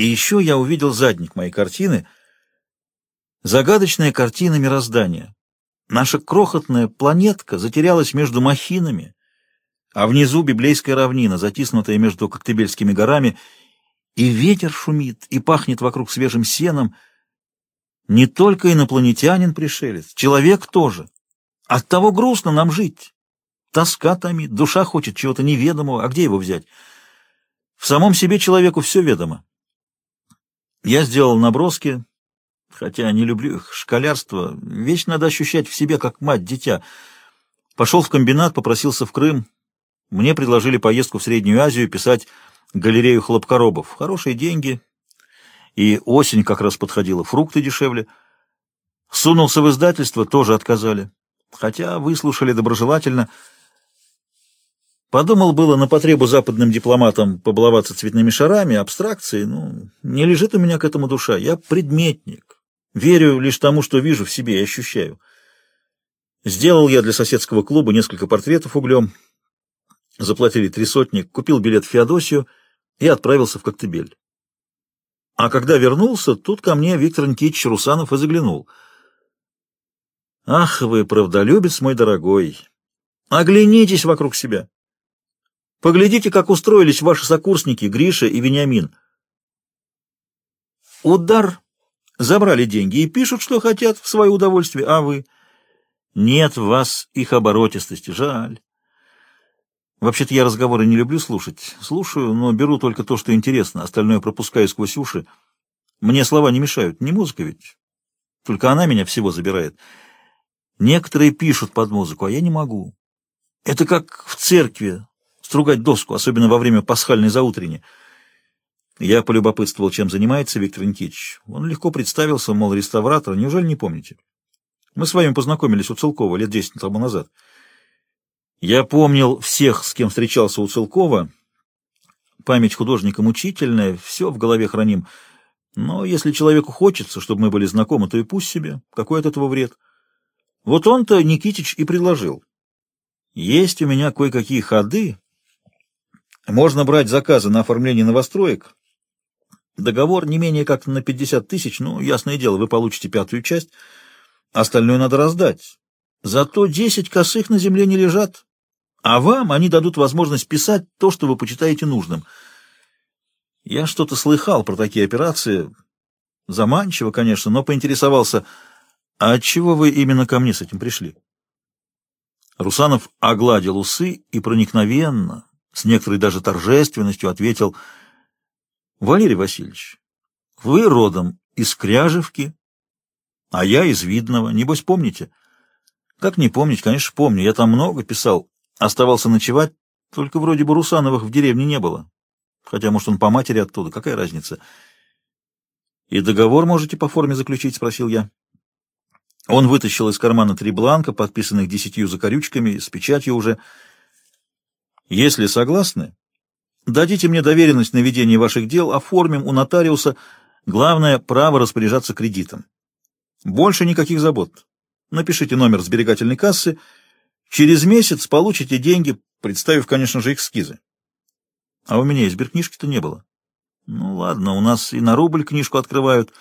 И еще я увидел задник моей картины. Загадочная картина мироздания. Наша крохотная планетка затерялась между махинами, а внизу библейская равнина, затиснутая между Коктебельскими горами, и ветер шумит, и пахнет вокруг свежим сеном. Не только инопланетянин-пришелец, человек тоже. Оттого грустно нам жить. Тоска томит, душа хочет чего-то неведомого, а где его взять? В самом себе человеку все ведомо. Я сделал наброски, хотя не люблю их, школярство. Вещь надо ощущать в себе, как мать, дитя. Пошел в комбинат, попросился в Крым. Мне предложили поездку в Среднюю Азию писать галерею хлопкоробов. Хорошие деньги. И осень как раз подходила, фрукты дешевле. Сунулся в издательство, тоже отказали. Хотя выслушали доброжелательно. Подумал было на потребу западным дипломатам побаловаться цветными шарами, абстракцией. Ну, не лежит у меня к этому душа. Я предметник. Верю лишь тому, что вижу в себе и ощущаю. Сделал я для соседского клуба несколько портретов углем. Заплатили три сотни, купил билет в Феодосию и отправился в Коктебель. А когда вернулся, тут ко мне Виктор Никитич Русанов и заглянул. «Ах вы, правдолюбец мой дорогой! Оглянитесь вокруг себя!» Поглядите, как устроились ваши сокурсники Гриша и Вениамин. Удар. Забрали деньги и пишут, что хотят, в свое удовольствие, а вы... Нет в вас их оборотистости, жаль. Вообще-то я разговоры не люблю слушать. Слушаю, но беру только то, что интересно, остальное пропускаю сквозь уши. Мне слова не мешают, не музыка ведь. Только она меня всего забирает. Некоторые пишут под музыку, а я не могу. Это как в церкви стругать доску, особенно во время пасхальной заутренни. Я полюбопытствовал, чем занимается Виктор Никитич. Он легко представился, мол, реставратор. Неужели не помните? Мы с вами познакомились у Целкова лет десять тому назад. Я помнил всех, с кем встречался у Целкова. Память художника мучительная, все в голове храним. Но если человеку хочется, чтобы мы были знакомы, то и пусть себе. Какой от этого вред? Вот он-то Никитич и предложил. Есть у меня кое-какие ходы, можно брать заказы на оформление новостроек. Договор не менее как на 50 тысяч, ну, ясное дело, вы получите пятую часть, остальное надо раздать. Зато 10 косых на земле не лежат, а вам они дадут возможность писать то, что вы почитаете нужным. Я что-то слыхал про такие операции, заманчиво, конечно, но поинтересовался, а от чего вы именно ко мне с этим пришли? Русанов огладил усы и проникновенно, с некоторой даже торжественностью ответил «Валерий Васильевич, вы родом из Кряжевки, а я из Видного, небось помните?» «Как не помнить, конечно, помню, я там много писал, оставался ночевать, только вроде бы Русановых в деревне не было, хотя, может, он по матери оттуда, какая разница?» «И договор можете по форме заключить?» — спросил я. Он вытащил из кармана три бланка, подписанных десятью закорючками, с печатью уже, — если согласны, дадите мне доверенность на ведение ваших дел, оформим у нотариуса. Главное — право распоряжаться кредитом. Больше никаких забот. Напишите номер сберегательной кассы. Через месяц получите деньги, представив, конечно же, эскизы. А у меня избиркнижки-то не было. Ну ладно, у нас и на рубль книжку открывают.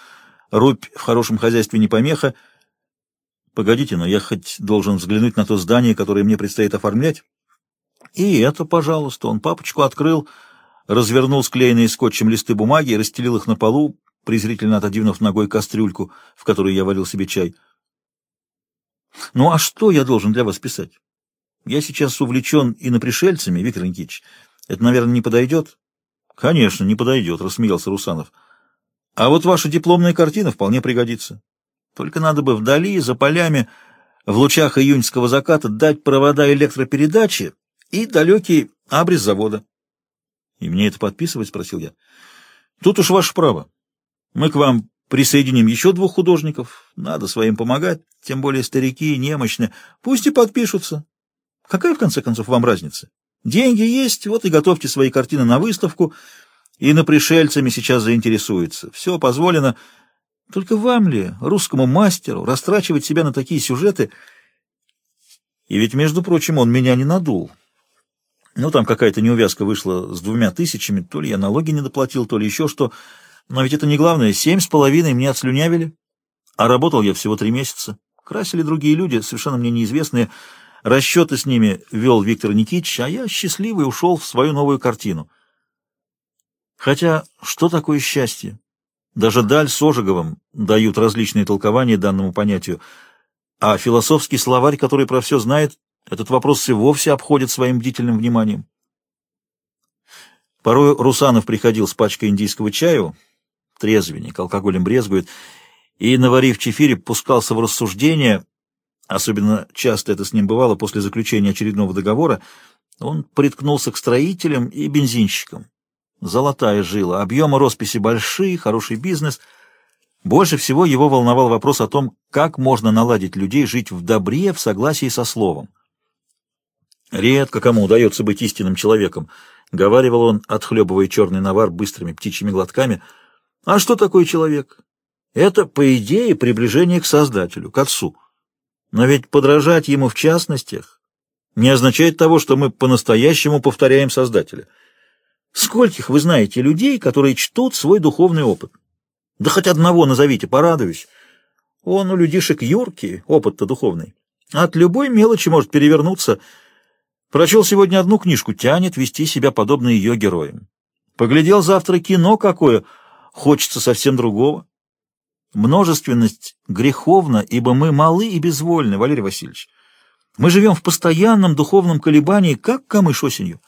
Рубь в хорошем хозяйстве не помеха. Погодите, но я хоть должен взглянуть на то здание, которое мне предстоит оформлять. И это, пожалуйста, он папочку открыл, развернул склеенные скотчем листы бумаги и расстелил их на полу, презрительно отодвинув ногой кастрюльку, в которой я варил себе чай. Ну а что я должен для вас писать? Я сейчас увлечен инопришельцами, Виктор Никитич. Это, наверное, не подойдет? Конечно, не подойдет, рассмеялся Русанов. А вот ваша дипломная картина вполне пригодится. Только надо бы вдали, за полями, в лучах июньского заката дать провода электропередачи и далекий абрис завода. — И мне это подписывать? — спросил я. — Тут уж ваше право. Мы к вам присоединим еще двух художников. Надо своим помогать, тем более старики, немощные. Пусть и подпишутся. Какая, в конце концов, вам разница? Деньги есть, вот и готовьте свои картины на выставку, и на пришельцами сейчас заинтересуются. Все позволено. Только вам ли, русскому мастеру, растрачивать себя на такие сюжеты? И ведь, между прочим, он меня не надул. Ну, там какая-то неувязка вышла с двумя тысячами, то ли я налоги не доплатил, то ли еще что. Но ведь это не главное. Семь с половиной мне отслюнявили, а работал я всего три месяца. Красили другие люди, совершенно мне неизвестные. Расчеты с ними вел Виктор Никитич, а я счастливый ушел в свою новую картину. Хотя, что такое счастье? Даже Даль с Ожеговым дают различные толкования данному понятию, а философский словарь, который про все знает, этот вопрос и вовсе обходит своим бдительным вниманием. Порой Русанов приходил с пачкой индийского чаю, трезвенник, алкоголем брезгует, и, наварив чефире, пускался в рассуждения, особенно часто это с ним бывало после заключения очередного договора, он приткнулся к строителям и бензинщикам. Золотая жила, объемы росписи большие, хороший бизнес. Больше всего его волновал вопрос о том, как можно наладить людей жить в добре, в согласии со словом. Редко кому удается быть истинным человеком, — говаривал он, отхлебывая черный навар быстрыми птичьими глотками. А что такое человек? Это, по идее, приближение к Создателю, к Отцу. Но ведь подражать ему в частностях не означает того, что мы по-настоящему повторяем Создателя — Скольких вы знаете людей, которые чтут свой духовный опыт? Да хоть одного назовите, порадуюсь. Он у людишек юркий, опыт-то духовный. От любой мелочи может перевернуться. Прочел сегодня одну книжку, тянет вести себя подобно ее героям. Поглядел завтра кино какое, хочется совсем другого. Множественность греховна, ибо мы малы и безвольны, Валерий Васильевич. Мы живем в постоянном духовном колебании, как камыш осенью.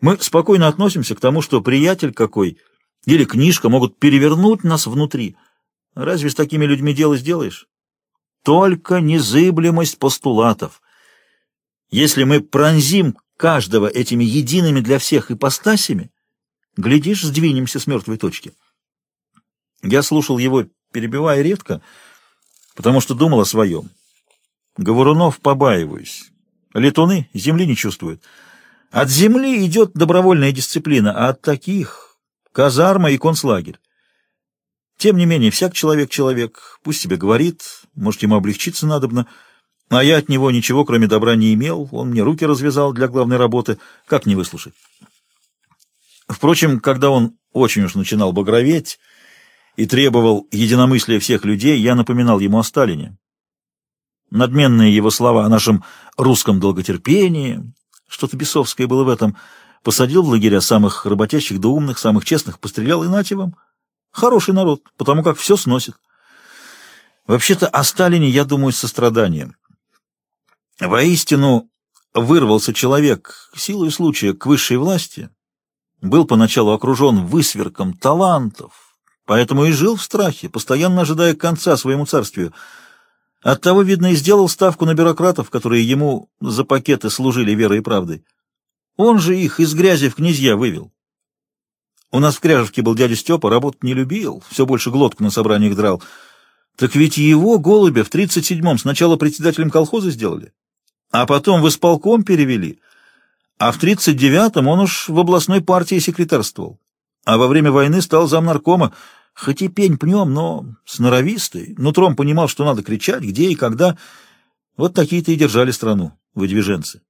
Мы спокойно относимся к тому, что приятель какой или книжка могут перевернуть нас внутри. Разве с такими людьми дело сделаешь? Только незыблемость постулатов. Если мы пронзим каждого этими едиными для всех ипостасями, глядишь, сдвинемся с мертвой точки. Я слушал его, перебивая редко, потому что думал о своем. Говорунов побаиваюсь. Летуны земли не чувствуют. От земли идет добровольная дисциплина, а от таких — казарма и концлагерь. Тем не менее, всяк человек человек, пусть себе говорит, может, ему облегчиться надобно, а я от него ничего, кроме добра, не имел, он мне руки развязал для главной работы, как не выслушать? Впрочем, когда он очень уж начинал багроветь и требовал единомыслия всех людей, я напоминал ему о Сталине. Надменные его слова о нашем русском долготерпении, что-то бесовское было в этом. Посадил в лагеря самых работящих да умных, самых честных, пострелял и. Хороший народ, потому как все сносит. Вообще-то о Сталине я думаю с состраданием. Воистину вырвался человек силой случая к высшей власти, был поначалу окружен высверком талантов, поэтому и жил в страхе, постоянно ожидая конца своему царствию — Оттого, видно, и сделал ставку на бюрократов, которые ему за пакеты служили верой и правдой. Он же их из грязи в князья вывел. У нас в Кряжевке был дядя Степа, работать не любил, все больше глотку на собраниях драл. Так ведь его, голубя, в 37-м сначала председателем колхоза сделали, а потом в исполком перевели, а в 39-м он уж в областной партии секретарствовал, а во время войны стал замнаркома, Хоть и пень пнем, но сноровистый, нутром понимал, что надо кричать, где и когда. Вот такие-то и держали страну, выдвиженцы.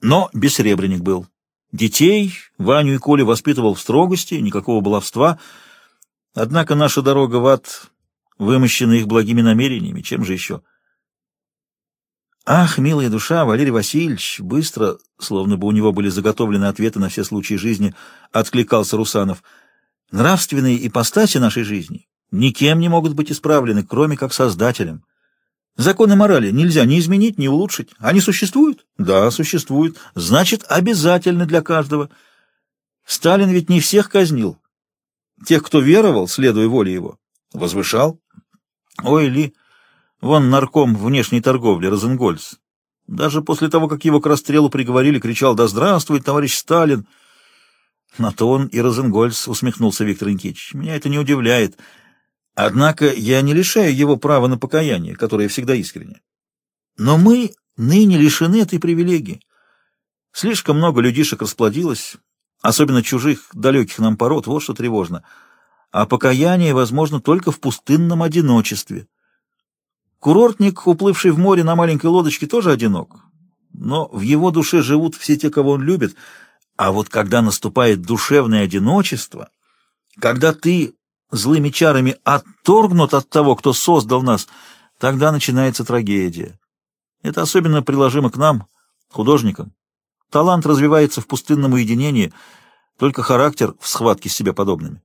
Но бессребренник был. Детей Ваню и Колю воспитывал в строгости, никакого баловства. Однако наша дорога в ад вымощена их благими намерениями, чем же еще? Ах, милая душа, Валерий Васильевич, быстро, словно бы у него были заготовлены ответы на все случаи жизни, откликался Русанов — Нравственные ипостаси нашей жизни никем не могут быть исправлены, кроме как Создателем. Законы морали нельзя ни изменить, ни улучшить. Они существуют? Да, существуют. Значит, обязательны для каждого. Сталин ведь не всех казнил. Тех, кто веровал, следуя воле его, возвышал. Ой, Ли, вон нарком внешней торговли, Розенгольц. Даже после того, как его к расстрелу приговорили, кричал «Да здравствует, товарищ Сталин!» На то он и Розенгольц усмехнулся Виктор Никитич. Меня это не удивляет. Однако я не лишаю его права на покаяние, которое всегда искренне. Но мы ныне лишены этой привилегии. Слишком много людишек расплодилось, особенно чужих, далеких нам пород, вот что тревожно. А покаяние возможно только в пустынном одиночестве. Курортник, уплывший в море на маленькой лодочке, тоже одинок. Но в его душе живут все те, кого он любит — а вот когда наступает душевное одиночество, когда ты злыми чарами отторгнут от того, кто создал нас, тогда начинается трагедия. Это особенно приложимо к нам, художникам. Талант развивается в пустынном уединении, только характер в схватке с себе подобными.